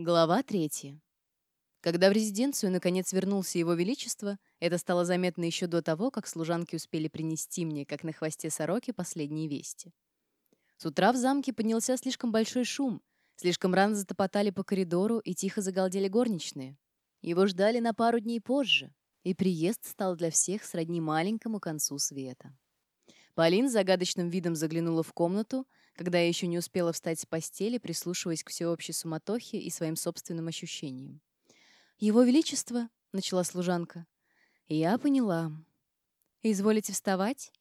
Глава третья. Когда в резиденцию наконец вернулся его величество, это стало заметно еще до того, как служанки успели принести мне, как на хвосте сороки, последние вести. С утра в замке поднялся слишком большой шум, слишком рано затопотали по коридору и тихо загалдели горничные. Его ждали на пару дней позже, и приезд стал для всех сродни маленькому концу света. Полин с загадочным видом заглянула в комнату, когда я еще не успела встать с постели, прислушиваясь к всеобщей суматохе и своим собственным ощущениям. «Его Величество», — начала служанка. «Я поняла». «Изволите вставать?»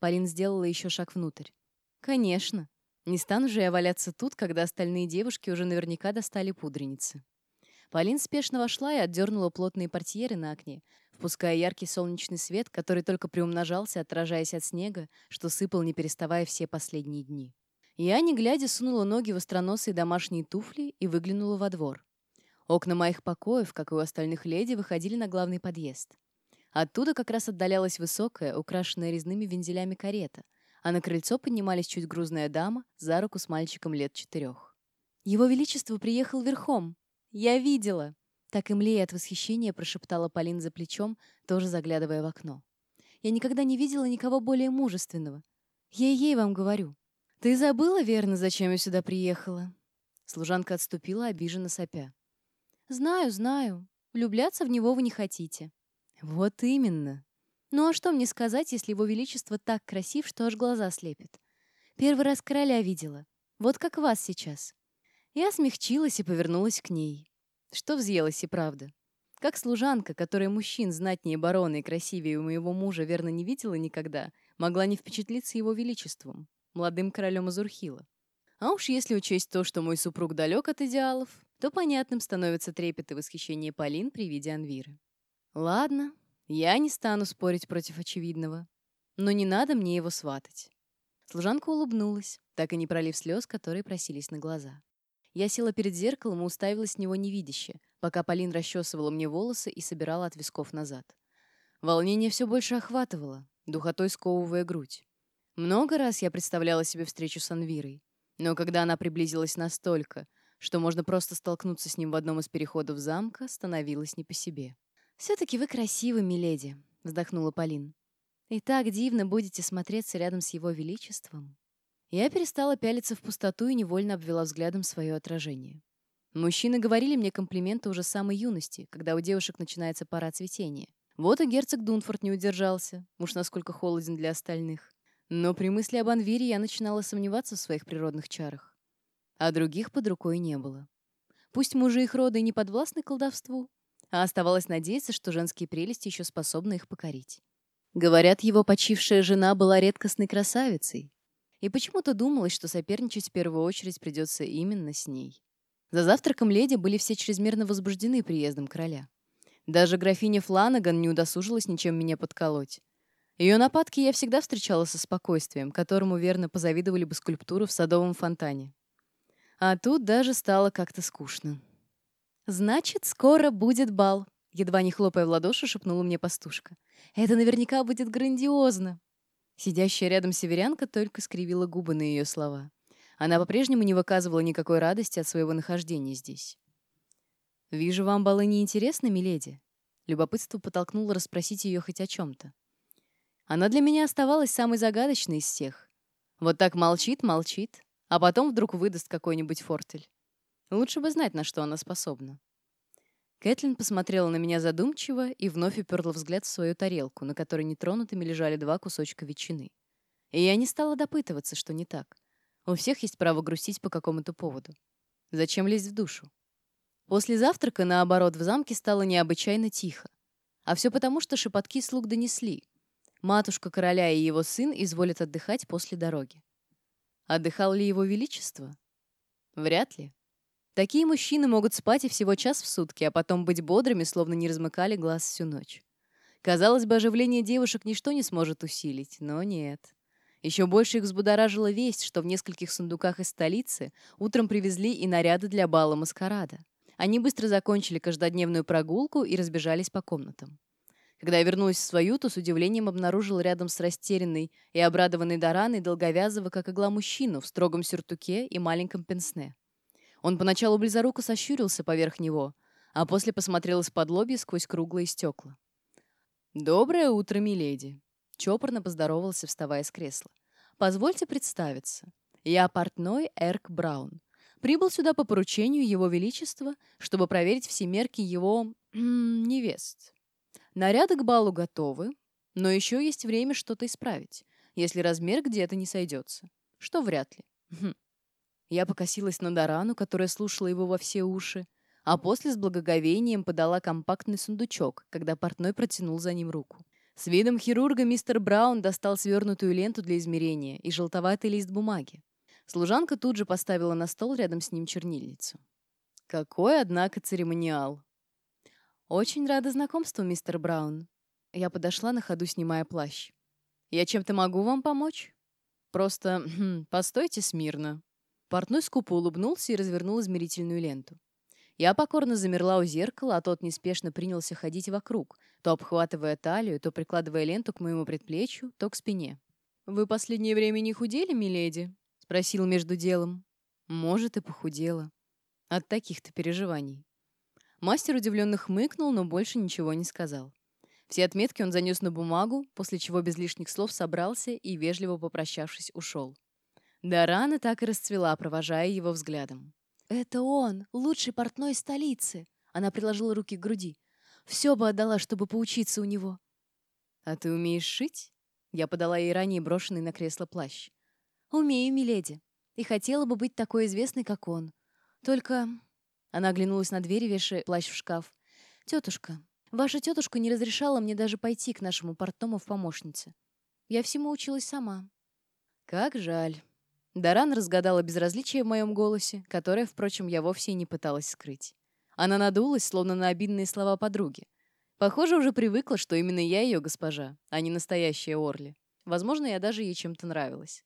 Полин сделала еще шаг внутрь. «Конечно. Не стану же я валяться тут, когда остальные девушки уже наверняка достали пудреницы». Полин спешно вошла и отдернула плотные портьеры на окне, впуская яркий солнечный свет, который только приумножался, отражаясь от снега, что сыпал, не переставая все последние дни. Я, не глядя, сунула ноги в остроносые домашние туфли и выглянула во двор. Окна моих покоев, как и у остальных леди, выходили на главный подъезд. Оттуда как раз отдалялась высокая, украшенная резными вензелями карета, а на крыльцо поднимались чуть грузная дама за руку с мальчиком лет четырех. «Его Величество приехал верхом! Я видела!» Так и млея от восхищения прошептала Полин за плечом, тоже заглядывая в окно. «Я никогда не видела никого более мужественного. Я ей вам говорю. «Ты забыла, верно, зачем я сюда приехала?» Служанка отступила, обиженно сопя. «Знаю, знаю. Влюбляться в него вы не хотите». «Вот именно. Ну а что мне сказать, если его величество так красив, что аж глаза слепит? Первый раз короля видела. Вот как вас сейчас». Я смягчилась и повернулась к ней. Что взъелась и правда. Как служанка, которая мужчин знатнее барона и красивее у моего мужа верно не видела никогда, могла не впечатлиться его величеством молодым королем Азурхила. А уж если учесть то, что мой супруг далек от идеалов, то понятным становится трепет и восхищение Полин при виде Анвиры. Ладно, я не стану спорить против очевидного, но не надо мне его сватать. Служанка улыбнулась, так и не пролив слез, которые просились на глаза. Я села перед зеркалом и уставилась в него невидяще, пока Полин расчесывала мне волосы и собирала от висков назад. Волнение все больше охватывало, духотой сковывая грудь. Много раз я представляла себе встречу с Анвирой, но когда она приблизилась настолько, что можно просто столкнуться с ним в одном из переходов замка, становилось не по себе. «Все-таки вы красивы, миледи», — вздохнула Полин. «И так дивно будете смотреться рядом с его величеством». Я перестала пялиться в пустоту и невольно обвела взглядом свое отражение. Мужчины говорили мне комплименты уже с самой юности, когда у девушек начинается пора цветения. Вот и герцог Дунфорд не удержался, уж насколько холоден для остальных. Но при мысли об Анвире я начинала сомневаться в своих природных чарах. А других под рукой не было. Пусть мужи их рода и не подвластны колдовству, а оставалось надеяться, что женские прелести еще способны их покорить. Говорят, его почившая жена была редкостной красавицей, и почему-то думалось, что соперничать в первую очередь придется именно с ней. За завтраком леди были все чрезмерно возбуждены приездом короля. Даже графиня Фланаган не удосужилась ничем меня подколоть. Ее нападки я всегда встречала со спокойствием, которому верно позавидовали бы скульптуры в садовом фонтане. А тут даже стало как-то скучно. «Значит, скоро будет бал», — едва не хлопая в ладоши, шепнула мне пастушка. «Это наверняка будет грандиозно». Сидящая рядом северянка только скривила губы на ее слова. Она по-прежнему не выказывала никакой радости от своего нахождения здесь. «Вижу, вам балы неинтересны, миледи?» Любопытство подтолкнуло расспросить ее хоть о чем-то. Она для меня оставалась самой загадочной из всех. Вот так молчит, молчит, а потом вдруг выдаст какой-нибудь фортель. Лучше бы знать, на что она способна. Кэтлин посмотрела на меня задумчиво и вновь уперла взгляд в свою тарелку, на которой нетронутыми лежали два кусочка ветчины. И я не стала допытываться, что не так. У всех есть право грустить по какому-то поводу. Зачем лезть в душу? После завтрака, наоборот, в замке стало необычайно тихо. А все потому, что шепотки слуг донесли — матушка короля и его сын изволят отдыхать после дороги. Отдыхал ли его величество? Вряд ли. Такие мужчины могут спать и всего час в сутки, а потом быть бодрыми, словно не размыкали глаз всю ночь. Казалось бы, оживление девушек ничто не сможет усилить, но нет. Еще больше их взбудоражила весть, что в нескольких сундуках из столицы утром привезли и наряды для бала маскарада. Они быстро закончили каждодневную прогулку и разбежались по комнатам. Когда я вернулась в свою, то с удивлением обнаружила рядом с растерянной и обрадованной Дораной долговязого, как игла, мужчину в строгом сюртуке и маленьком пенсне. Он поначалу близоруко сощурился поверх него, а после посмотрел из-под лобья сквозь круглые стекла. «Доброе утро, миледи!» Чопорно поздоровался, вставая с кресла. «Позвольте представиться. Я портной Эрк Браун. Прибыл сюда по поручению Его Величества, чтобы проверить все мерки его... невест. Наряды к балу готовы, но еще есть время что-то исправить, если размер где-то не сойдется. Что вряд ли. Хм. Я покосилась на Дорану, которая слушала его во все уши, а после с благоговением подала компактный сундучок, когда портной протянул за ним руку. С видом хирурга мистер Браун достал свернутую ленту для измерения и желтоватый лист бумаги. Служанка тут же поставила на стол рядом с ним чернильницу. Какой, однако, церемониал. Очень рада знакомству, мистер Браун. Я подошла на ходу, снимая плащ. Я чем-то могу вам помочь? Просто хм, постойте смирно. Портной скупо улыбнулся и развернул измерительную ленту. Я покорно замерла у зеркала, а тот неспешно принялся ходить вокруг, то обхватывая талию, то прикладывая ленту к моему предплечью, то к спине. «Вы последнее время не худели, миледи?» Спросил между делом. Может, и похудела. От таких-то переживаний. Мастер удивленно хмыкнул, но больше ничего не сказал. Все отметки он занес на бумагу, после чего без лишних слов собрался и, вежливо попрощавшись, ушел. Дарана так и расцвела, провожая его взглядом. «Это он, лучший портной столицы!» Она приложила руки к груди. «Все бы отдала, чтобы поучиться у него». «А ты умеешь шить?» Я подала ей ранее брошенный на кресло плащ. «Умею, миледи. И хотела бы быть такой известной, как он. Только...» Она оглянулась на дверь, вешая плащ в шкаф. «Тетушка, ваша тетушка не разрешала мне даже пойти к нашему портному в помощнице. Я всему училась сама». «Как жаль». Даран разгадала безразличие в моем голосе, которое, впрочем, я вовсе и не пыталась скрыть. Она надулась, словно на обидные слова подруги. Похоже, уже привыкла, что именно я ее госпожа, а не настоящая Орли. Возможно, я даже ей чем-то нравилась.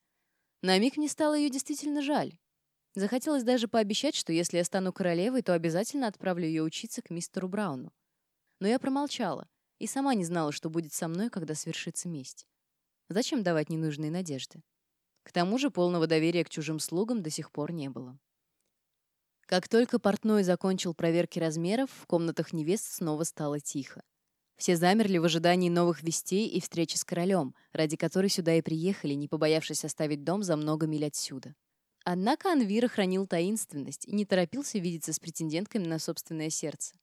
На миг мне стало ее действительно жаль. Захотелось даже пообещать, что если я стану королевой, то обязательно отправлю ее учиться к мистеру Брауну. Но я промолчала и сама не знала, что будет со мной, когда свершится месть. Зачем давать ненужные надежды? К тому же полного доверия к чужим слугам до сих пор не было. Как только портной закончил проверки размеров, в комнатах невест снова стало тихо. Все замерли в ожидании новых вестей и встречи с королем, ради которой сюда и приехали, не побоявшись оставить дом за много миль отсюда. Однако Анвира хранил таинственность и не торопился видеться с претендентками на собственное сердце.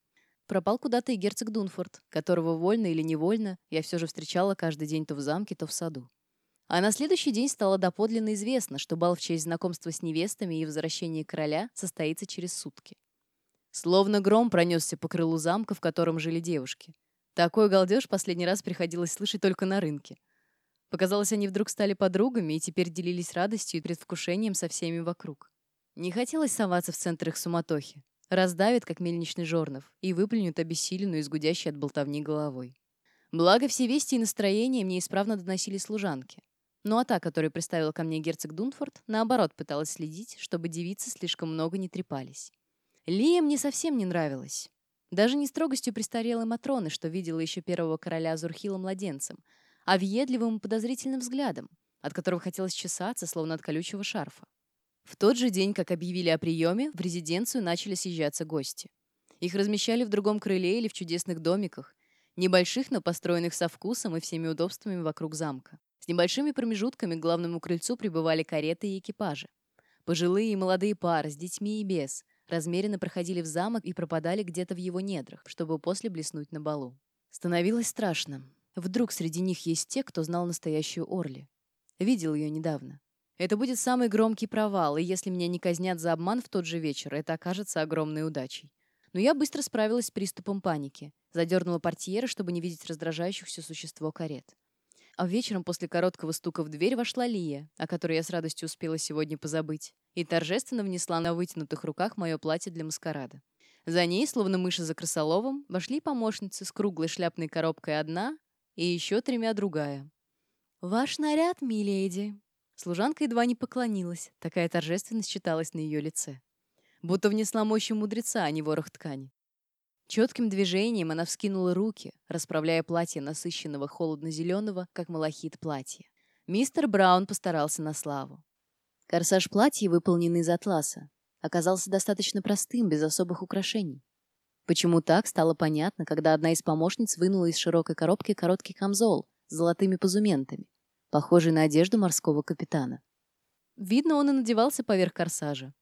Пропал куда-то и герцог Дунфорд, которого вольно или невольно я все же встречала каждый день то в замке, то в саду. А на следующий день стало доподлинно известно, что бал в честь знакомства с невестами и возвращения короля состоится через сутки. Словно гром пронесся по крылу замка, в котором жили девушки. Такой галдеж последний раз приходилось слышать только на рынке. Показалось, они вдруг стали подругами и теперь делились радостью и предвкушением со всеми вокруг. Не хотелось соваться в центр их суматохи. Раздавит, как мельничный жорнов, и выплюнет обессиленную из гудящей от болтовни головой. Благо, все вести и настроения мне исправно доносили служанки. Ну а та, которую представил ко мне герцог Дунфорд, наоборот пыталась следить, чтобы девицы слишком много не трепались. Лия мне совсем не нравилась. Даже не строгостью престарелой Матроны, что видела еще первого короля Зурхила младенцем, а въедливым подозрительным взглядом, от которого хотелось чесаться, словно от колючего шарфа. В тот же день, как объявили о приеме, в резиденцию начали съезжаться гости. Их размещали в другом крыле или в чудесных домиках, небольших, но построенных со вкусом и всеми удобствами вокруг замка. С небольшими промежутками к главному крыльцу прибывали кареты и экипажи. Пожилые и молодые пары с детьми и без – размеренно проходили в замок и пропадали где-то в его недрах, чтобы после блеснуть на балу. Становилось страшно. Вдруг среди них есть те, кто знал настоящую Орли. Видел ее недавно. Это будет самый громкий провал, и если меня не казнят за обман в тот же вечер, это окажется огромной удачей. Но я быстро справилась с приступом паники. Задернула портьеры, чтобы не видеть раздражающихся существо карет. А вечером после короткого стука в дверь вошла Лия, о которой я с радостью успела сегодня позабыть, и торжественно внесла на вытянутых руках мое платье для маскарада. За ней, словно мыши за крысоловом, вошли помощницы с круглой шляпной коробкой одна и еще тремя другая. «Ваш наряд, миледи!» Служанка едва не поклонилась, такая торжественность читалась на ее лице. Будто внесла мощи мудреца, а не ворох ткани. Четким движением она вскинула руки, расправляя платье насыщенного холодно-зеленого, как малахит платья. Мистер Браун постарался на славу. Корсаж платья выполнен из атласа. оказался достаточно простым, без особых украшений. Почему так, стало понятно, когда одна из помощниц вынула из широкой коробки короткий камзол с золотыми позументами, похожий на одежду морского капитана. Видно, он и надевался поверх корсажа.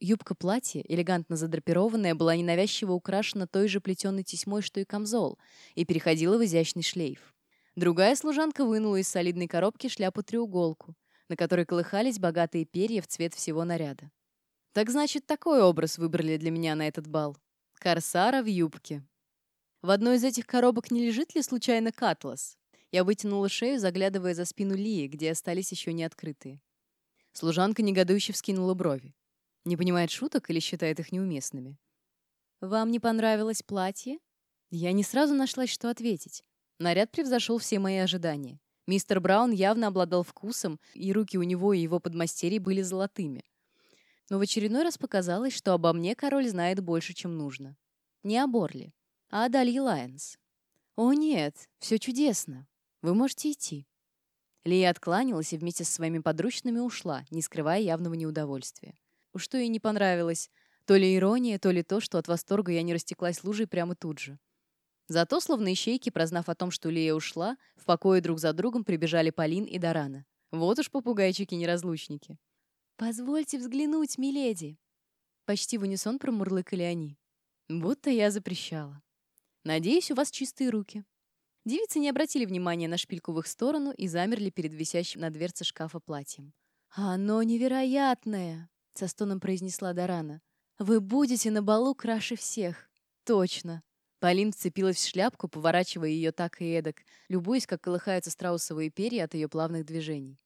Юбка платья, элегантно задрапированная, была ненавязчиво украшена той же плетеной тесьмой, что и камзол, и переходила в изящный шлейф. Другая служанка вынула из солидной коробки шляпу-треуголку, на которой колыхались богатые перья в цвет всего наряда. Так значит, такой образ выбрали для меня на этот бал. Корсара в юбке. В одной из этих коробок не лежит ли случайно Катлас? Я вытянула шею, заглядывая за спину Лии, где остались еще не открытые. Служанка негодующе вскинула брови. Не понимает шуток или считает их неуместными. «Вам не понравилось платье?» Я не сразу нашлась, что ответить. Наряд превзошел все мои ожидания. Мистер Браун явно обладал вкусом, и руки у него и его подмастерий были золотыми. Но в очередной раз показалось, что обо мне король знает больше, чем нужно. Не о Борли, а о Далье Лайонс. «О нет, все чудесно. Вы можете идти». Лия откланялась и вместе со своими подручными ушла, не скрывая явного неудовольствия. Уж что ей не понравилось. То ли ирония, то ли то, что от восторга я не растеклась лужей прямо тут же. Зато, словно ищейки, прознав о том, что Лия ушла, в покое друг за другом прибежали Полин и Дорана. Вот уж попугайчики-неразлучники. «Позвольте взглянуть, миледи!» Почти в унисон промурлыкали они. Будто я запрещала. «Надеюсь, у вас чистые руки». Девицы не обратили внимания на шпильку в их сторону и замерли перед висящим на дверце шкафа платьем. «Оно невероятное!» — со стоном произнесла Дорана. «Вы будете на балу краше всех!» «Точно!» Полин вцепилась в шляпку, поворачивая ее так и эдак, любуясь, как колыхаются страусовые перья от ее плавных движений.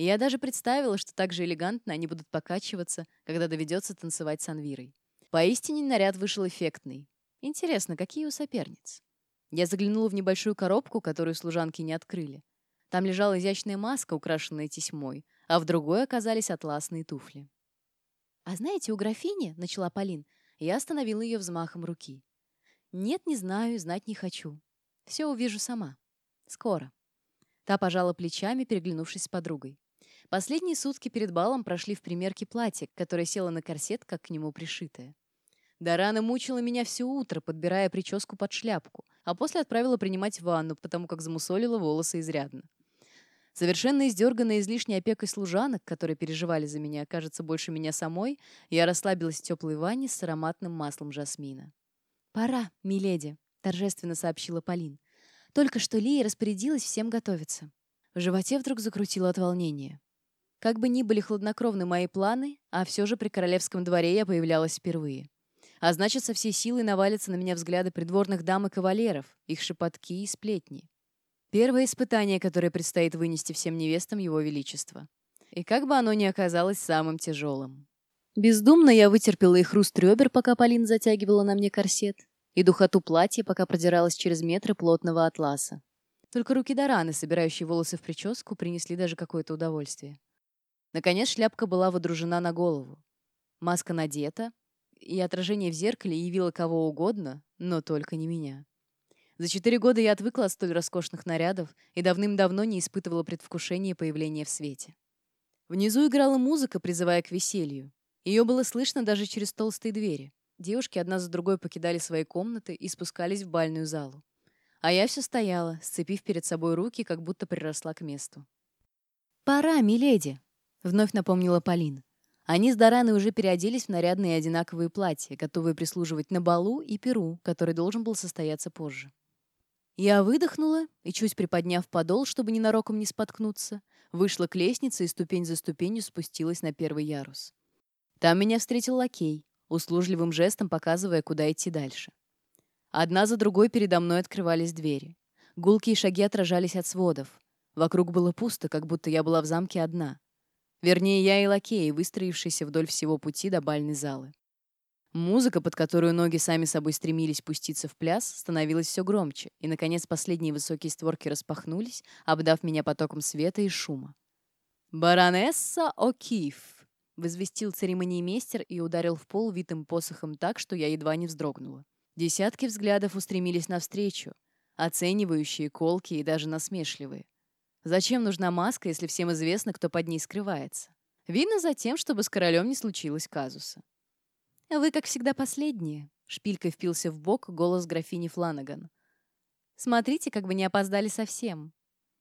И я даже представила, что так же элегантно они будут покачиваться, когда доведется танцевать с Анвирой. Поистине наряд вышел эффектный. Интересно, какие у соперниц? Я заглянула в небольшую коробку, которую служанки не открыли. Там лежала изящная маска, украшенная тесьмой, а в другой оказались атласные туфли. «А знаете, у графини, — начала Полин, — я остановила ее взмахом руки. Нет, не знаю, знать не хочу. Все увижу сама. Скоро». Та пожала плечами, переглянувшись с подругой. Последние сутки перед балом прошли в примерке платья, которое село на корсет, как к нему пришитое. Дарана мучила меня все утро, подбирая прическу под шляпку, а после отправила принимать ванну, потому как замусолила волосы изрядно. Совершенно издерганная излишней опекой служанок, которые переживали за меня, кажется, больше меня самой, я расслабилась в теплой ванне с ароматным маслом жасмина. «Пора, миледи», — торжественно сообщила Полин. «Только что Лия распорядилась всем готовиться». В животе вдруг закрутило от волнения. Как бы ни были хладнокровны мои планы, а все же при королевском дворе я появлялась впервые. А значит, со всей силой навалятся на меня взгляды придворных дам и кавалеров, их шепотки и сплетни. Первое испытание, которое предстоит вынести всем невестам Его Величества. И как бы оно ни оказалось самым тяжелым. Бездумно я вытерпела и хруст ребер, пока Полин затягивала на мне корсет, и духоту платья, пока продиралась через метры плотного атласа. Только руки Дораны, собирающие волосы в прическу, принесли даже какое-то удовольствие. Наконец шляпка была водружена на голову. Маска надета, и отражение в зеркале явило кого угодно, но только не меня. За четыре года я отвыкла от столь роскошных нарядов и давным-давно не испытывала предвкушения появления в свете. Внизу играла музыка, призывая к веселью. Ее было слышно даже через толстые двери. Девушки одна за другой покидали свои комнаты и спускались в бальную залу. А я все стояла, сцепив перед собой руки, как будто приросла к месту. «Пора, миледи!» Вновь напомнила Полин. Они с Дораной уже переоделись в нарядные одинаковые платья, готовые прислуживать на балу и перу, который должен был состояться позже. Я выдохнула и, чуть приподняв подол, чтобы ненароком не споткнуться, вышла к лестнице и ступень за ступенью спустилась на первый ярус. Там меня встретил лакей, услужливым жестом показывая, куда идти дальше. Одна за другой передо мной открывались двери. Гулкие шаги отражались от сводов. Вокруг было пусто, как будто я была в замке одна. Вернее, я и лакеи, выстроившиеся вдоль всего пути до бальной залы. Музыка, под которую ноги сами собой стремились пуститься в пляс, становилась все громче, и, наконец, последние высокие створки распахнулись, обдав меня потоком света и шума. «Баронесса О'Киф!» — возвестил церемониймейстер и ударил в пол витым посохом так, что я едва не вздрогнула. Десятки взглядов устремились навстречу, оценивающие, колкие и даже насмешливые. Зачем нужна маска, если всем известно, кто под ней скрывается? Видно за тем, чтобы с королем не случилось казуса. «Вы, как всегда, последние», — шпилькой впился в бок голос графини Фланаган. «Смотрите, как бы не опоздали совсем».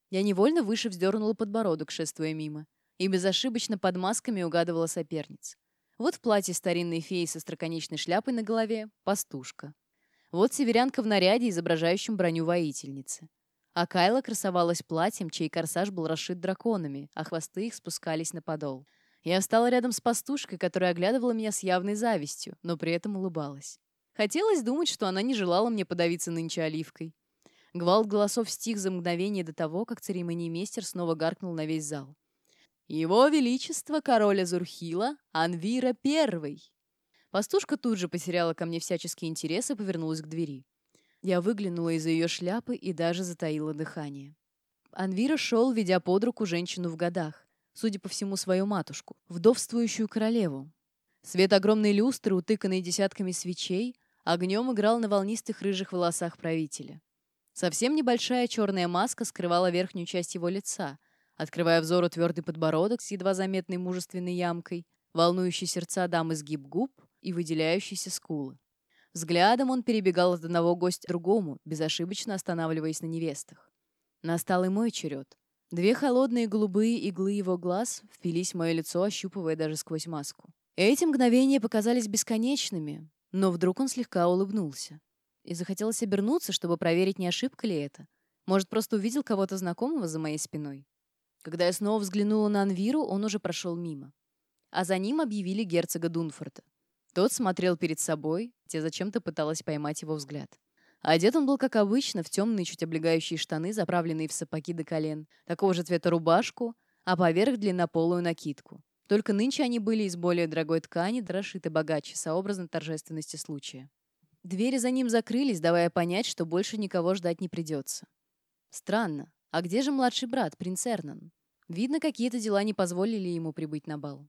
Я невольно выше вздернула подбородок, шествуя мимо, и безошибочно под масками угадывала соперниц. Вот в платье старинной феи со строконечной шляпой на голове — пастушка. Вот северянка в наряде, изображающем броню воительницы. А Кайла красовалась платьем, чей корсаж был расшит драконами, а хвосты их спускались на подол. Я встала рядом с пастушкой, которая оглядывала меня с явной завистью, но при этом улыбалась. Хотелось думать, что она не желала мне подавиться нынче оливкой. Гвалт голосов стих за мгновение до того, как церемониймейстер снова гаркнул на весь зал. «Его Величество, король Азурхила, Анвира Первый!» Пастушка тут же потеряла ко мне всяческий интерес и повернулась к двери. Я выглянула из-за ее шляпы и даже затаила дыхание. Анвира шел, ведя под руку женщину в годах, судя по всему, свою матушку, вдовствующую королеву. Свет огромной люстры, утыканной десятками свечей, огнем играл на волнистых рыжих волосах правителя. Совсем небольшая черная маска скрывала верхнюю часть его лица, открывая взору твердый подбородок с едва заметной мужественной ямкой, волнующий сердца дамы сгиб губ и выделяющиеся скулы. Взглядом он перебегал от одного гостя к другому, безошибочно останавливаясь на невестах. Настал и мой черед. Две холодные голубые иглы его глаз впились в мое лицо, ощупывая даже сквозь маску. Эти мгновения показались бесконечными, но вдруг он слегка улыбнулся. И захотелось обернуться, чтобы проверить, не ошибка ли это. Может, просто увидел кого-то знакомого за моей спиной. Когда я снова взглянула на Анвиру, он уже прошел мимо. А за ним объявили герцога Дунфорта. Тот смотрел перед собой, те зачем-то пыталась поймать его взгляд. Одет он был, как обычно, в темные, чуть облегающие штаны, заправленные в сапоги до колен, такого же цвета рубашку, а поверх длиннополую накидку. Только нынче они были из более дорогой ткани, да расшиты богаче, сообразно торжественности случая. Двери за ним закрылись, давая понять, что больше никого ждать не придется. Странно. А где же младший брат, принц Эрнан? Видно, какие-то дела не позволили ему прибыть на бал.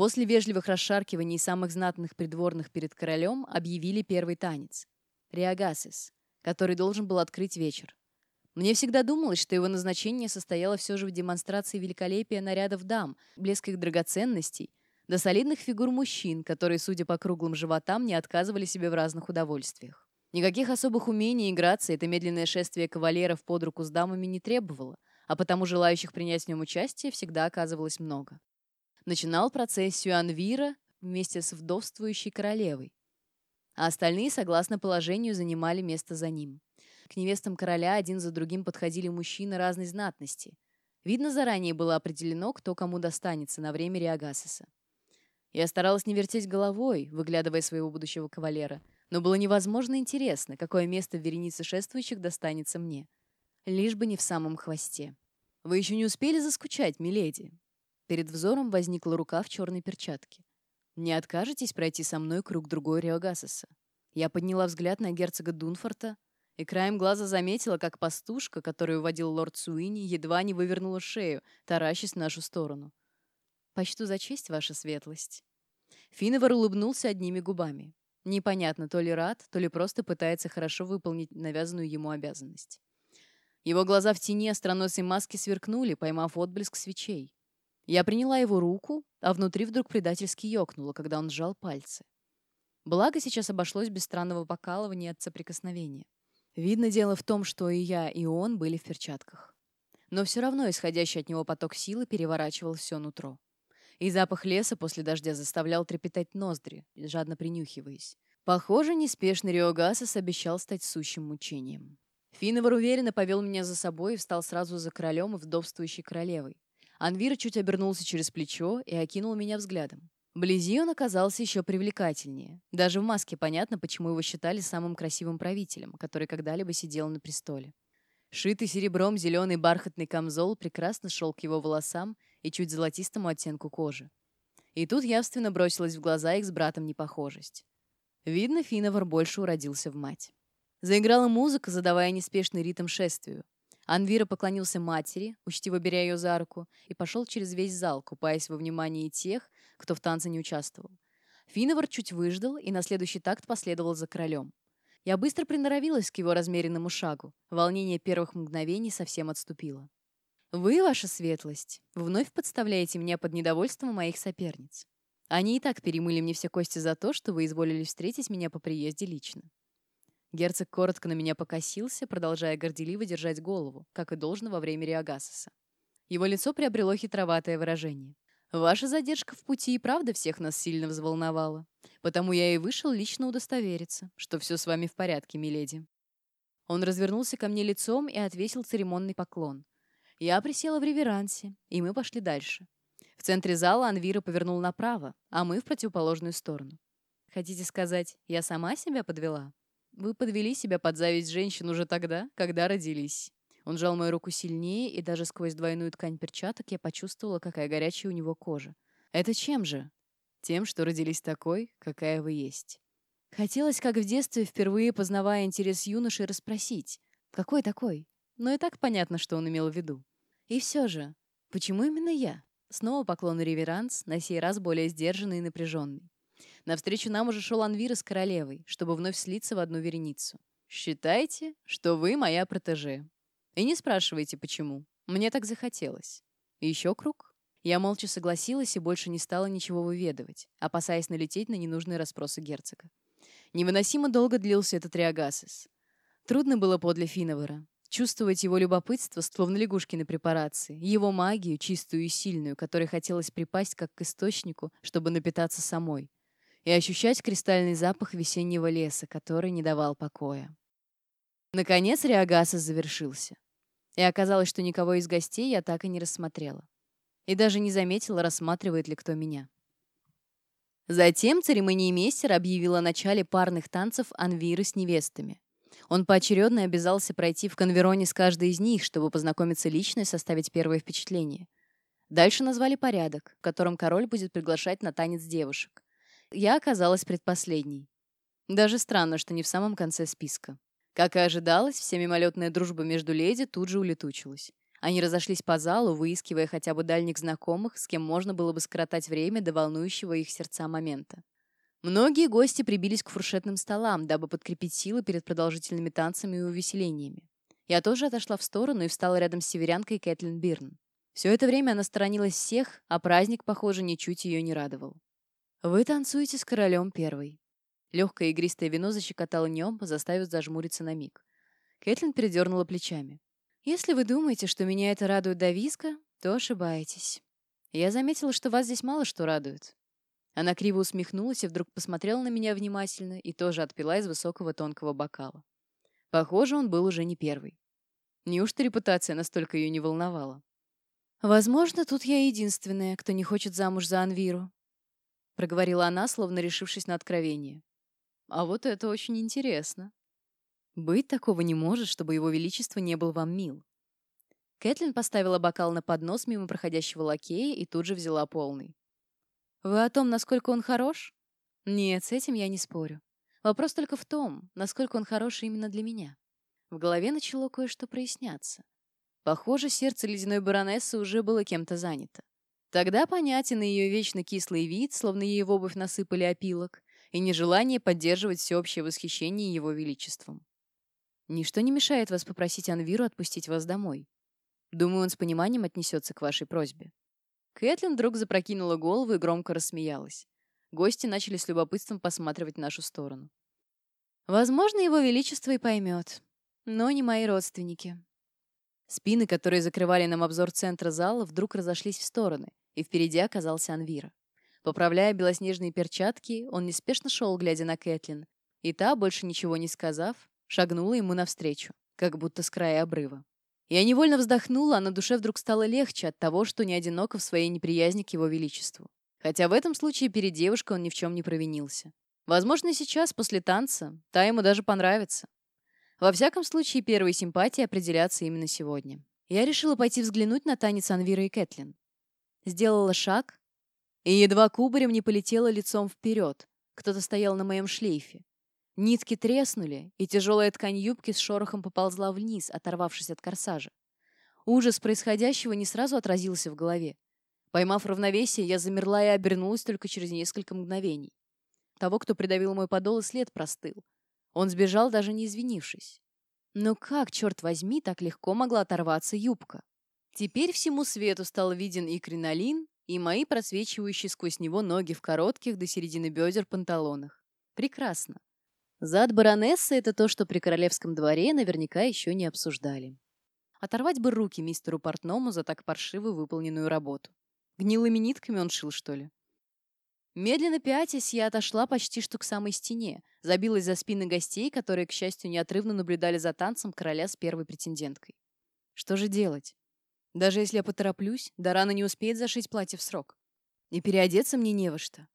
После вежливых расшаркиваний самых знатных придворных перед королем объявили первый танец — Риагасис, который должен был открыть вечер. Мне всегда думалось, что его назначение состояло все же в демонстрации великолепия нарядов дам, блеска их драгоценностей, до солидных фигур мужчин, которые, судя по круглым животам, не отказывали себе в разных удовольствиях. Никаких особых умений и грации это медленное шествие кавалеров под руку с дамами не требовало, а потому желающих принять в нем участие всегда оказывалось много начинал процессию Анвира вместе с вдовствующей королевой, а остальные, согласно положению, занимали место за ним. К невестам короля один за другим подходили мужчины разной знатности. Видно, заранее было определено, кто кому достанется на время Риагасиса. Я старалась не вертеть головой, выглядывая своего будущего кавалера, но было невозможно интересно, какое место в веренице шествующих достанется мне. Лишь бы не в самом хвосте. «Вы еще не успели заскучать, миледи?» Перед взором возникла рука в черной перчатке. «Не откажетесь пройти со мной круг другой Риогасоса?» Я подняла взгляд на герцога Дунфорта и краем глаза заметила, как пастушка, которую водил лорд Суини, едва не вывернула шею, таращась в нашу сторону. «Почту за честь, ваша светлость». Финовар улыбнулся одними губами. Непонятно, то ли рад, то ли просто пытается хорошо выполнить навязанную ему обязанность. Его глаза в тени остроносой маски сверкнули, поймав отблеск свечей. Я приняла его руку, а внутри вдруг предательски ёкнуло, когда он сжал пальцы. Благо, сейчас обошлось без странного покалывания от соприкосновения. Видно, дело в том, что и я, и он были в перчатках. Но все равно исходящий от него поток силы переворачивал все нутро. И запах леса после дождя заставлял трепетать ноздри, жадно принюхиваясь. Похоже, неспешный Риогасос обещал стать сущим мучением. Финовар уверенно повел меня за собой и встал сразу за королем и вдовствующей королевой. Анвир чуть обернулся через плечо и окинул меня взглядом. Вблизи он оказался еще привлекательнее. Даже в маске понятно, почему его считали самым красивым правителем, который когда-либо сидел на престоле. Шитый серебром зеленый бархатный камзол прекрасно шел к его волосам и чуть золотистому оттенку кожи. И тут явственно бросилась в глаза их с братом непохожесть. Видно, Финовар больше уродился в мать. Заиграла музыка, задавая неспешный ритм шествию. Анвира поклонился матери, учтиво беря ее за руку, и пошел через весь зал, купаясь во внимании тех, кто в танце не участвовал. Финовар чуть выждал и на следующий такт последовал за королем. Я быстро приноровилась к его размеренному шагу. Волнение первых мгновений совсем отступило. Вы, ваша светлость, вновь подставляете меня под недовольством моих соперниц. Они и так перемыли мне все кости за то, что вы изволили встретить меня по приезде лично. Герцог коротко на меня покосился, продолжая горделиво держать голову, как и должно во время Риагасоса. Его лицо приобрело хитроватое выражение. «Ваша задержка в пути и правда всех нас сильно взволновала. Потому я и вышел лично удостовериться, что все с вами в порядке, миледи». Он развернулся ко мне лицом и отвесил церемонный поклон. Я присела в реверансе, и мы пошли дальше. В центре зала Анвира повернул направо, а мы в противоположную сторону. Хотите сказать, я сама себя подвела? Вы подвели себя под зависть женщин уже тогда, когда родились. Он жал мою руку сильнее, и даже сквозь двойную ткань перчаток я почувствовала, какая горячая у него кожа. Это чем же? Тем, что родились такой, какая вы есть. Хотелось, как в детстве, впервые познавая интерес юноши, расспросить, какой такой? Но и так понятно, что он имел в виду. И все же, почему именно я? Снова поклон и реверанс, на сей раз более сдержанный и напряженный. Навстречу нам уже шел Анвира с королевой, чтобы вновь слиться в одну вереницу. «Считайте, что вы моя протеже. И не спрашивайте, почему. Мне так захотелось. И еще круг?» Я молча согласилась и больше не стала ничего выведывать, опасаясь налететь на ненужные расспросы герцога. Невыносимо долго длился этот Риагасис. Трудно было подле Финовера. Чувствовать его любопытство, словно лягушки на препарации, его магию, чистую и сильную, которой хотелось припасть как к источнику, чтобы напитаться самой, и ощущать кристальный запах весеннего леса, который не давал покоя. Наконец Риагаса завершился. И оказалось, что никого из гостей я так и не рассмотрела. И даже не заметила, рассматривает ли кто меня. Затем церемониймейстер объявил о начале парных танцев Анвиры с невестами. Он поочередно обязался пройти в конвероне с каждой из них, чтобы познакомиться лично и составить первое впечатление. Дальше назвали порядок, в котором король будет приглашать на танец девушек. Я оказалась предпоследней. Даже странно, что не в самом конце списка. Как и ожидалось, вся мимолетная дружба между леди тут же улетучилась. Они разошлись по залу, выискивая хотя бы дальних знакомых, с кем можно было бы скоротать время до волнующего их сердца момента. Многие гости прибились к фуршетным столам, дабы подкрепить силы перед продолжительными танцами и увеселениями. Я тоже отошла в сторону и встала рядом с северянкой Кэтлин Бирн. Все это время она сторонилась всех, а праздник, похоже, ничуть ее не радовал. «Вы танцуете с королем первой». Легкое игристое вино защекотало небо, заставив зажмуриться на миг. Кэтлин передернула плечами. «Если вы думаете, что меня это радует до виска, то ошибаетесь. Я заметила, что вас здесь мало что радует. Она криво усмехнулась и вдруг посмотрела на меня внимательно и тоже отпила из высокого тонкого бокала. Похоже, он был уже не первый. Неужто репутация настолько ее не волновала? «Возможно, тут я единственная, кто не хочет замуж за Анвиру», — проговорила она, словно решившись на откровение. «А вот это очень интересно. Быть такого не может, чтобы его величество не был вам мил». Кэтлин поставила бокал на поднос мимо проходящего лакея и тут же взяла полный. Вы о том, насколько он хорош? Нет, с этим я не спорю. Вопрос только в том, насколько он хороший именно для меня. В голове начало кое-что проясняться. Похоже, сердце ледяной баронессы уже было кем-то занято. Тогда понятен ее вечно кислый вид, словно ей в обувь насыпали опилок, и нежелание поддерживать всеобщее восхищение его величеством. Ничто не мешает вас попросить Анвиру отпустить вас домой. Думаю, он с пониманием отнесется к вашей просьбе. Кэтлин вдруг запрокинула голову и громко рассмеялась. Гости начали с любопытством посматривать в нашу сторону. Возможно, его величество и поймет. Но не мои родственники. Спины, которые закрывали нам обзор центра зала, вдруг разошлись в стороны, и впереди оказался Анвира. Поправляя белоснежные перчатки, он неспешно шел, глядя на Кэтлин, и та, больше ничего не сказав, шагнула ему навстречу, как будто с края обрыва. Я невольно вздохнула, а на душе вдруг стало легче от того, что не одиноко в своей неприязни к его величеству. Хотя в этом случае перед девушкой он ни в чем не провинился. Возможно, сейчас, после танца, та ему даже понравится. Во всяком случае, первые симпатии определятся именно сегодня. Я решила пойти взглянуть на танец Анвира и Кэтлин. Сделала шаг, и едва кубарем не полетела лицом вперед. Кто-то стоял на моем шлейфе. Нитки треснули, и тяжелая ткань юбки с шорохом поползла вниз, оторвавшись от корсажа. Ужас происходящего не сразу отразился в голове. Поймав равновесие, я замерла и обернулась только через несколько мгновений. Того, кто придавил мой подол, и след простыл. Он сбежал, даже не извинившись. Но как, черт возьми, так легко могла оторваться юбка? Теперь всему свету стал виден и кринолин, и мои просвечивающие сквозь него ноги в коротких до середины бедер панталонах. Прекрасно. Зад баронессы — это то, что при королевском дворе наверняка еще не обсуждали. Оторвать бы руки мистеру Портному за так паршиво выполненную работу. Гнилыми нитками он шил, что ли? Медленно пятясь, я отошла почти что к самой стене, забилась за спины гостей, которые, к счастью, неотрывно наблюдали за танцем короля с первой претенденткой. Что же делать? Даже если я потороплюсь, Дорана не успеет зашить платье в срок. И переодеться мне не во что.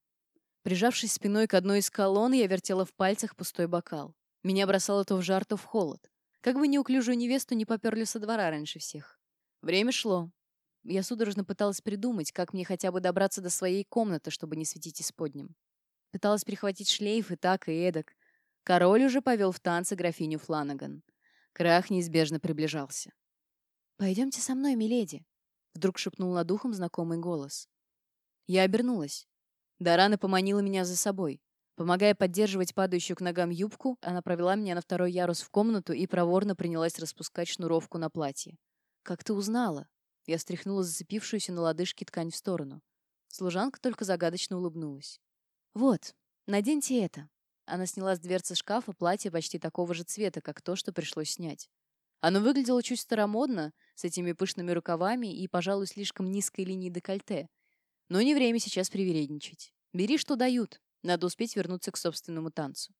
Прижавшись спиной к одной из колонн, я вертела в пальцах пустой бокал. Меня бросало то в жар, то в холод. Как бы неуклюжую невесту не поперли со двора раньше всех. Время шло. Я судорожно пыталась придумать, как мне хотя бы добраться до своей комнаты, чтобы не светить исподним. Пыталась перехватить шлейф и так, и эдак. Король уже повел в танцы графиню Фланаган. Крах неизбежно приближался. «Пойдемте со мной, миледи», — вдруг шепнул над ухом знакомый голос. Я обернулась. Дарана поманила меня за собой. Помогая поддерживать падающую к ногам юбку, она провела меня на второй ярус в комнату и проворно принялась распускать шнуровку на платье. «Как ты узнала?» Я стряхнула зацепившуюся на лодыжке ткань в сторону. Служанка только загадочно улыбнулась. «Вот, наденьте это». Она сняла с дверцы шкафа платье почти такого же цвета, как то, что пришлось снять. Оно выглядело чуть старомодно, с этими пышными рукавами и, пожалуй, слишком низкой линией декольте. Но не время сейчас привередничать. Бери, что дают. Надо успеть вернуться к собственному танцу.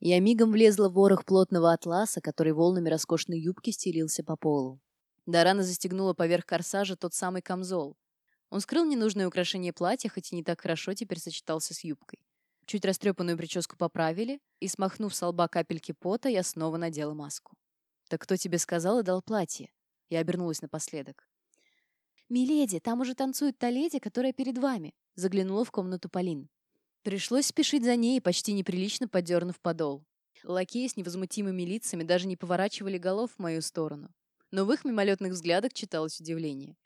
Я мигом влезла в ворох плотного атласа, который волнами роскошной юбки стелился по полу. Дарана застегнула поверх корсажа тот самый камзол. Он скрыл ненужное украшение платья, хоть и не так хорошо теперь сочетался с юбкой. Чуть растрепанную прическу поправили, и, смахнув с лба капельки пота, я снова надела маску. «Так кто тебе сказал и дал платье?» Я обернулась напоследок. «Миледи, там уже танцует та леди, которая перед вами», — заглянула в комнату Полин. Пришлось спешить за ней, почти неприлично поддернув подол. Лакеи с невозмутимыми лицами даже не поворачивали голов в мою сторону. Но в их мимолетных взглядах читалось удивление.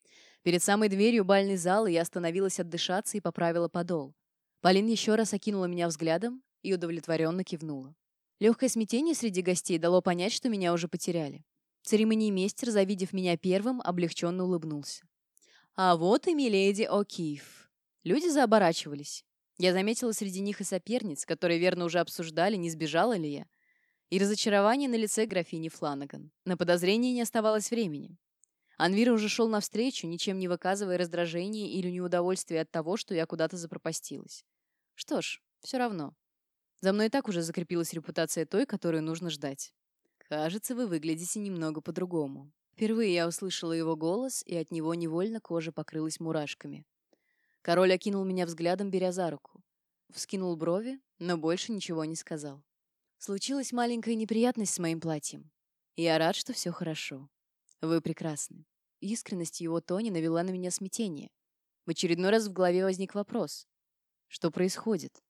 Перед самой дверью бальной залы я остановилась отдышаться и поправила подол. Полин еще раз окинула меня взглядом и удовлетворенно кивнула. Легкое смятение среди гостей дало понять, что меня уже потеряли. Церемониймейстер, завидев меня первым, облегченно улыбнулся. А вот и миледи О'Кифф. Люди заоборачивались. Я заметила среди них и соперниц, которые верно уже обсуждали, не сбежала ли я. И разочарование на лице графини Фланаган. На подозрение не оставалось времени. Анвира уже шел навстречу, ничем не выказывая раздражения или неудовольствия от того, что я куда-то запропастилась. Что ж, все равно. За мной и так уже закрепилась репутация той, которую нужно ждать. Кажется, вы выглядите немного по-другому. Впервые я услышала его голос, и от него невольно кожа покрылась мурашками. Король окинул меня взглядом, беря за руку. Вскинул брови, но больше ничего не сказал. Случилась маленькая неприятность с моим платьем. Я рад, что все хорошо. Вы прекрасны. Искренность его тони навела на меня смятение. В очередной раз в голове возник вопрос. Что происходит?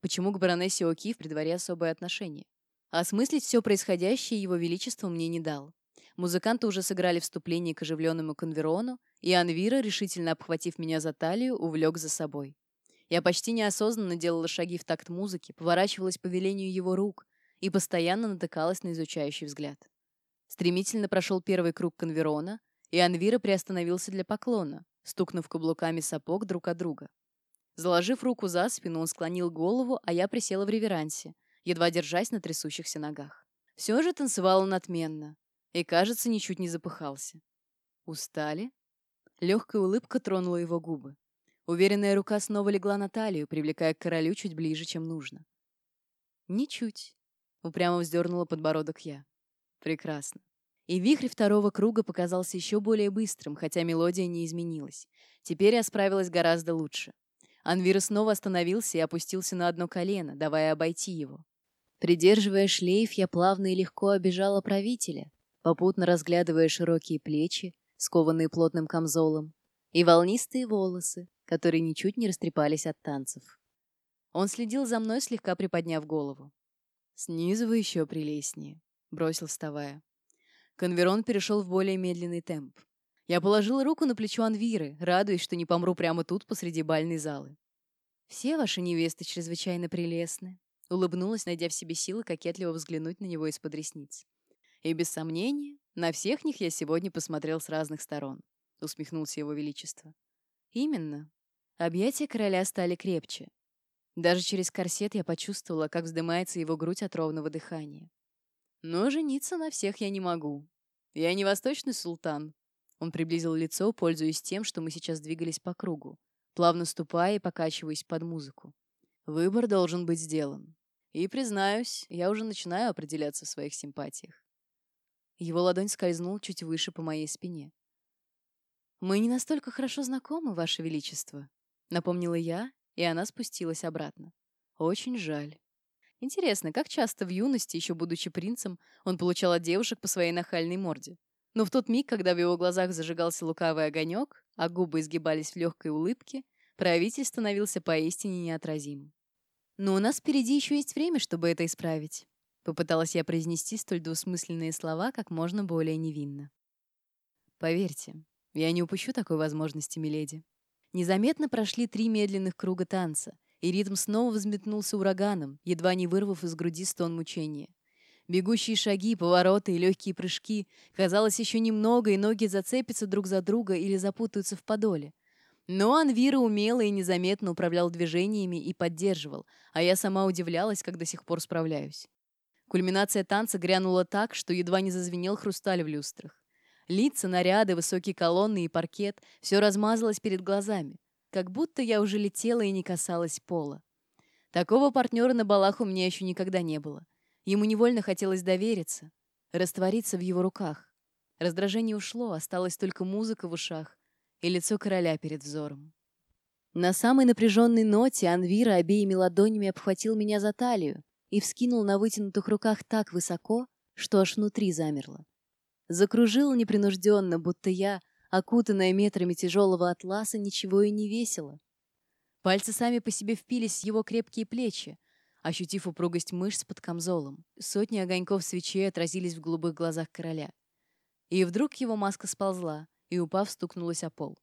Почему к баронессе О'Кив при дворе особое отношение? Осмыслить все происходящее его величество мне не дал. Музыканты уже сыграли вступление к оживленному конверону, и Анвира, решительно обхватив меня за талию, увлек за собой. Я почти неосознанно делала шаги в такт музыки, поворачивалась по велению его рук и постоянно натыкалась на изучающий взгляд. Стремительно прошел первый круг конверона, и Анвира приостановился для поклона, стукнув каблуками сапог друг от друга. Заложив руку за спину, он склонил голову, а я присела в реверансе, едва держась на трясущихся ногах. Все же танцевал он отменно. И, кажется, ничуть не запыхался. Устали? Легкая улыбка тронула его губы. Уверенная рука снова легла на талию, привлекая к королю чуть ближе, чем нужно. «Ничуть», — упрямо вздернула подбородок я. «Прекрасно». И вихрь второго круга показался еще более быстрым, хотя мелодия не изменилась. Теперь я справилась гораздо лучше. Анвира снова остановился и опустился на одно колено, давая обойти его. Придерживая шлейф, я плавно и легко обижала правителя, попутно разглядывая широкие плечи, скованные плотным камзолом, и волнистые волосы, которые ничуть не растрепались от танцев. Он следил за мной, слегка приподняв голову. «Снизу вы еще прелестнее», — бросил, вставая. Конверон перешел в более медленный темп. Я положила руку на плечо Анвиры, радуясь, что не помру прямо тут, посреди бальной залы. «Все ваши невесты чрезвычайно прелестны», — улыбнулась, найдя в себе силы кокетливо взглянуть на него из-под ресниц. И без сомнения, на всех них я сегодня посмотрел с разных сторон. — усмехнулся его величество. «Именно. Объятия короля стали крепче. Даже через корсет я почувствовала, как вздымается его грудь от ровного дыхания. Но жениться на всех я не могу. Я не восточный султан». Он приблизил лицо, пользуясь тем, что мы сейчас двигались по кругу, плавно ступая и покачиваясь под музыку. Выбор должен быть сделан. И, признаюсь, я уже начинаю определяться в своих симпатиях. Его ладонь скользнула чуть выше по моей спине. «Мы не настолько хорошо знакомы, Ваше Величество», — напомнила я, и она спустилась обратно. «Очень жаль. Интересно, как часто в юности, еще будучи принцем, он получал от девушек по своей нахальной морде? Но в тот миг, когда в его глазах зажигался лукавый огонек, а губы изгибались в легкой улыбке, правитель становился поистине неотразимым. «Но у нас впереди еще есть время, чтобы это исправить», — попыталась я произнести столь двусмысленные слова как можно более невинно. «Поверьте, я не упущу такой возможности, миледи». Незаметно прошли три медленных круга танца, и ритм снова взметнулся ураганом, едва не вырвав из груди стон мучения. Бегущие шаги, повороты и легкие прыжки. Казалось, еще немного, и ноги зацепятся друг за друга или запутаются в подоле. Но Анвира умело и незаметно управлял движениями и поддерживал, а я сама удивлялась, как до сих пор справляюсь. Кульминация танца грянула так, что едва не зазвенел хрусталь в люстрах. Лица, наряды, высокие колонны и паркет — все размазалось перед глазами, как будто я уже летела и не касалась пола. Такого партнера на балах у меня еще никогда не было. Ему невольно хотелось довериться, раствориться в его руках. Раздражение ушло, осталась только музыка в ушах и лицо короля перед взором. На самой напряженной ноте Анвира обеими ладонями обхватил меня за талию и вскинул на вытянутых руках так высоко, что аж внутри замерло. Закружил непринужденно, будто я, окутанная метрами тяжелого атласа, ничего и не весила. Пальцы сами по себе впились в его крепкие плечи, ощутив упругость мышц под камзолом. Сотни огоньков свечей отразились в голубых глазах короля. И вдруг его маска сползла и, упав, стукнулась о пол.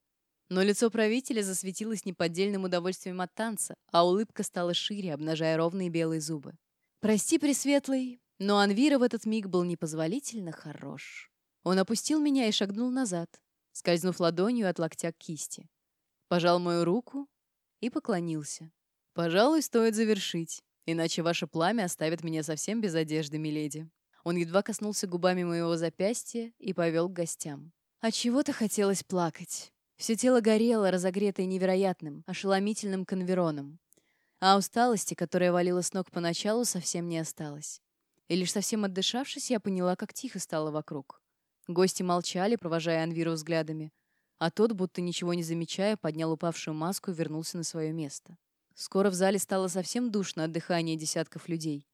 Но лицо правителя засветилось неподдельным удовольствием от танца, а улыбка стала шире, обнажая ровные белые зубы. «Прости, Пресветлый, но Анвира в этот миг был непозволительно хорош. Он опустил меня и шагнул назад, скользнув ладонью от локтя к кисти. Пожал мою руку и поклонился. «Пожалуй, стоит завершить. Иначе ваше пламя оставит меня совсем без одежды, миледи». Он едва коснулся губами моего запястья и повел к гостям. От чего то хотелось плакать. Все тело горело, разогретое невероятным, ошеломительным конвероном. А усталости, которая валила с ног поначалу, совсем не осталось. И лишь совсем отдышавшись, я поняла, как тихо стало вокруг. Гости молчали, провожая Анвиру взглядами, а тот, будто ничего не замечая, поднял упавшую маску и вернулся на свое место. Скоро в зале стало совсем душно от дыхания десятков людей.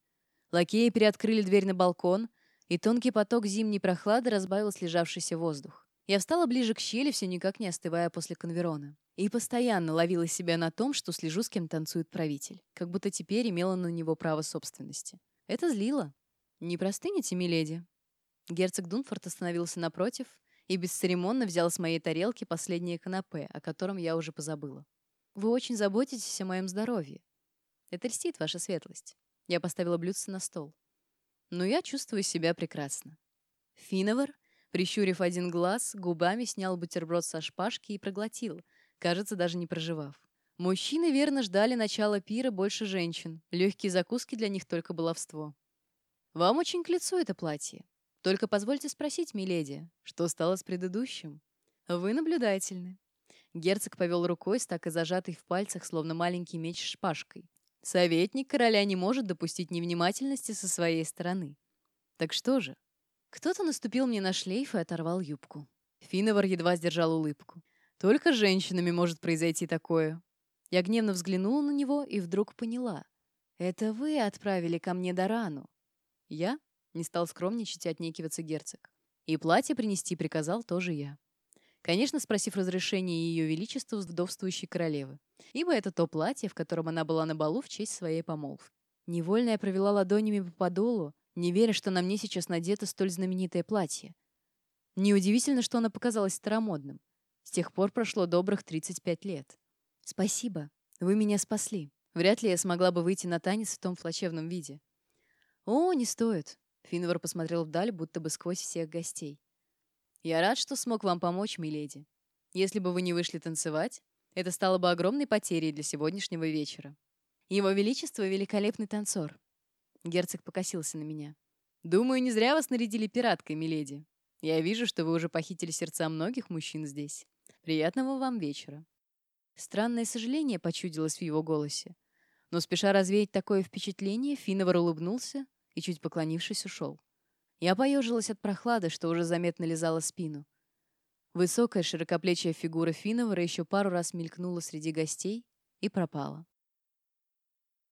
Лакеи переоткрыли дверь на балкон, и тонкий поток зимней прохлады разбавил слежавшийся воздух. Я встала ближе к щели, все никак не остывая после конверона. И постоянно ловила себя на том, что слежу, с кем танцует правитель. Как будто теперь имела на него право собственности. Это злило. «Не простынете, миледи?» Герцог Дунфорд остановился напротив и бесцеремонно взял с моей тарелки последнее канапе, о котором я уже позабыла. Вы очень заботитесь о моем здоровье. Это льстит ваша светлость. Я поставила блюдце на стол. Но я чувствую себя прекрасно. Финовар, прищурив один глаз, губами снял бутерброд со шпажки и проглотил, кажется, даже не проживав. Мужчины верно ждали начала пира больше женщин. Легкие закуски для них только баловство. Вам очень к лицу это платье. Только позвольте спросить, миледи, что стало с предыдущим? Вы наблюдательны. Герцог повел рукой с так и зажатой в пальцах, словно маленький меч шпажкой. Советник короля не может допустить невнимательности со своей стороны. Так что же? Кто-то наступил мне на шлейф и оторвал юбку. Финовар едва сдержал улыбку. Только с женщинами может произойти такое. Я гневно взглянула на него и вдруг поняла. Это вы отправили ко мне Дорану. Я? Не стал скромничать и отнекиваться герцог. И платье принести приказал тоже я. Конечно, спросив разрешения Ее Величества вдовствующей королевы, ибо это то платье, в котором она была на балу в честь своей помолвки. Невольно я провела ладонями по подолу, не веря, что на мне сейчас надето столь знаменитое платье. Неудивительно, что оно показалось старомодным. С тех пор прошло добрых 35 лет. Спасибо, вы меня спасли. Вряд ли я смогла бы выйти на танец в том плачевном виде. О, не стоит. Финвар посмотрел вдаль, будто бы сквозь всех гостей. «Я рад, что смог вам помочь, миледи. Если бы вы не вышли танцевать, это стало бы огромной потерей для сегодняшнего вечера. Его Величество — великолепный танцор. Герцог покосился на меня. Думаю, не зря вас нарядили пираткой, миледи. Я вижу, что вы уже похитили сердца многих мужчин здесь. Приятного вам вечера. Странное сожаление почудилось в его голосе. Но, спеша развеять такое впечатление, Финовар улыбнулся и, чуть поклонившись, ушел. Я поежилась от прохлады, что уже заметно лизала спину. Высокая широкоплечья фигура Финовара еще пару раз мелькнула среди гостей и пропала.